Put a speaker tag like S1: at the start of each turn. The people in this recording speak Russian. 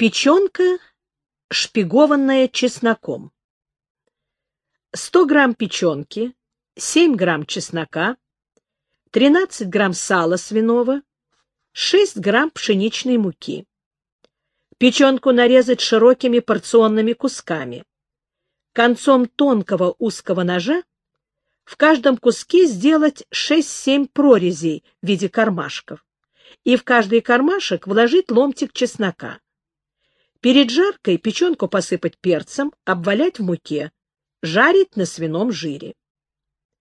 S1: Печенка, шпигованная чесноком. 100 грамм печенки, 7 грамм чеснока, 13 грамм сала свиного, 6 грамм пшеничной муки. Печенку нарезать широкими порционными кусками. Концом тонкого узкого ножа в каждом куске сделать 6-7 прорезей в виде кармашков и в каждый кармашек вложить ломтик чеснока. Перед жаркой печенку посыпать перцем, обвалять в муке, жарить на свином жире.